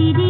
திரி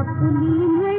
ओढून